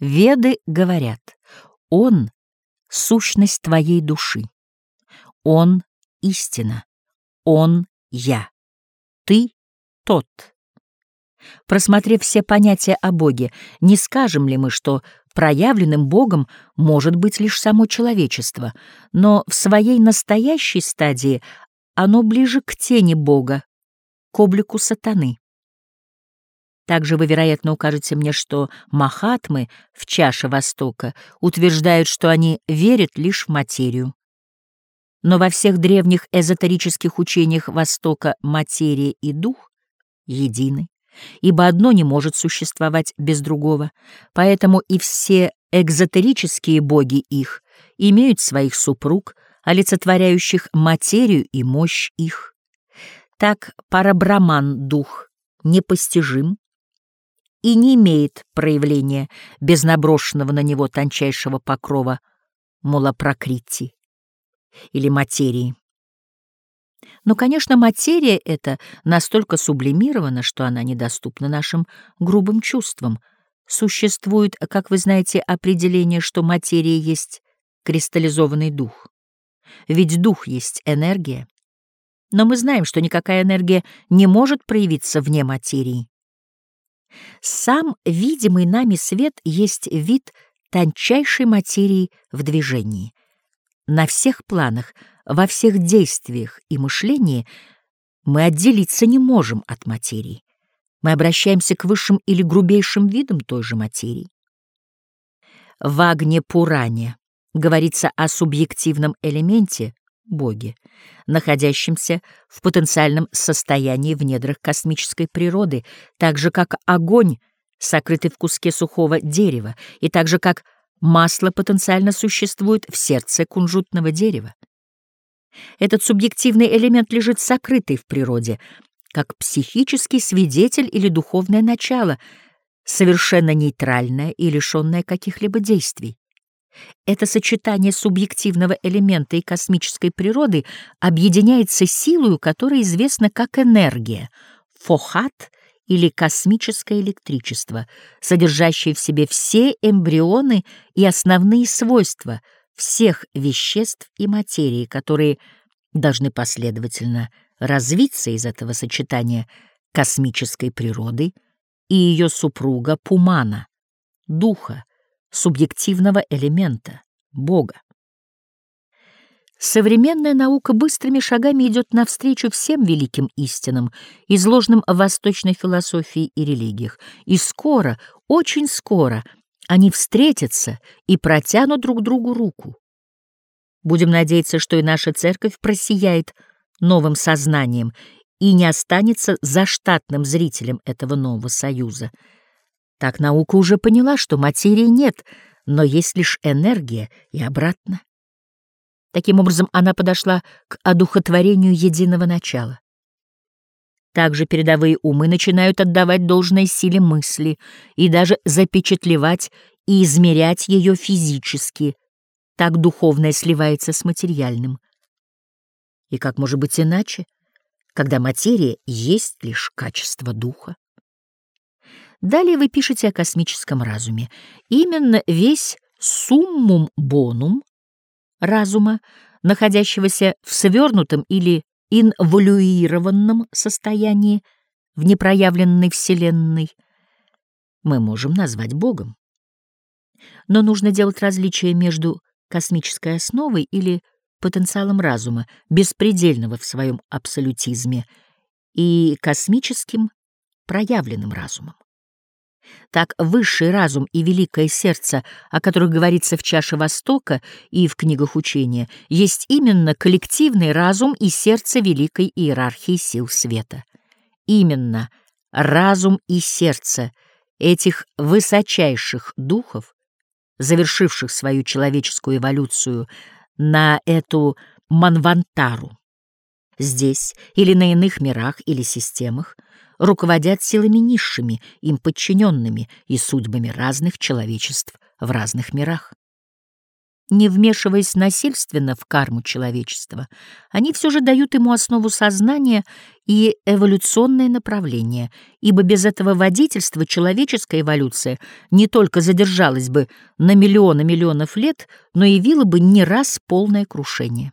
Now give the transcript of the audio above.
Веды говорят, Он — сущность твоей души, Он — истина, Он — я, ты — тот. Просмотрев все понятия о Боге, не скажем ли мы, что проявленным Богом может быть лишь само человечество, но в своей настоящей стадии оно ближе к тени Бога, к облику сатаны. Также вы, вероятно, укажете мне, что махатмы в чаше Востока утверждают, что они верят лишь в материю. Но во всех древних эзотерических учениях Востока материя и дух едины, ибо одно не может существовать без другого, поэтому и все экзотерические боги их имеют своих супруг, олицетворяющих материю и мощь их. Так парабраман-дух непостижим, и не имеет проявления без наброшенного на него тончайшего покрова мулапракрити или материи. Но, конечно, материя эта настолько сублимирована, что она недоступна нашим грубым чувствам. Существует, как вы знаете, определение, что материя есть кристаллизованный дух. Ведь дух есть энергия. Но мы знаем, что никакая энергия не может проявиться вне материи. Сам видимый нами свет есть вид тончайшей материи в движении. На всех планах, во всех действиях и мышлении мы отделиться не можем от материи. Мы обращаемся к высшим или грубейшим видам той же материи. В Агне Пуране говорится о субъективном элементе, Боге, находящемся в потенциальном состоянии в недрах космической природы, так же как огонь, сокрытый в куске сухого дерева, и так же как масло потенциально существует в сердце кунжутного дерева. Этот субъективный элемент лежит сокрытый в природе, как психический свидетель или духовное начало, совершенно нейтральное и лишенное каких-либо действий. Это сочетание субъективного элемента и космической природы объединяется силою, которая известна как энергия, фохат или космическое электричество, содержащее в себе все эмбрионы и основные свойства всех веществ и материи, которые должны последовательно развиться из этого сочетания космической природы и ее супруга Пумана, духа, субъективного элемента — Бога. Современная наука быстрыми шагами идет навстречу всем великим истинам, изложенным в восточной философии и религиях, и скоро, очень скоро они встретятся и протянут друг другу руку. Будем надеяться, что и наша церковь просияет новым сознанием и не останется заштатным зрителем этого нового союза — так наука уже поняла, что материи нет, но есть лишь энергия и обратно. Таким образом, она подошла к одухотворению единого начала. Также передовые умы начинают отдавать должной силе мысли и даже запечатлевать и измерять ее физически. Так духовное сливается с материальным. И как может быть иначе, когда материя есть лишь качество духа? Далее вы пишете о космическом разуме. Именно весь суммум бонум разума, находящегося в свернутом или инволюированном состоянии в непроявленной Вселенной, мы можем назвать Богом. Но нужно делать различие между космической основой или потенциалом разума, беспредельного в своем абсолютизме, и космическим проявленным разумом. Так высший разум и великое сердце, о которых говорится в чаше Востока и в книгах учения, есть именно коллективный разум и сердце великой иерархии сил света. Именно разум и сердце этих высочайших духов, завершивших свою человеческую эволюцию на эту манвантару, здесь или на иных мирах или системах, руководят силами низшими, им подчиненными и судьбами разных человечеств в разных мирах. Не вмешиваясь насильственно в карму человечества, они все же дают ему основу сознания и эволюционное направление, ибо без этого водительства человеческая эволюция не только задержалась бы на миллионы миллионов лет, но явила бы не раз полное крушение.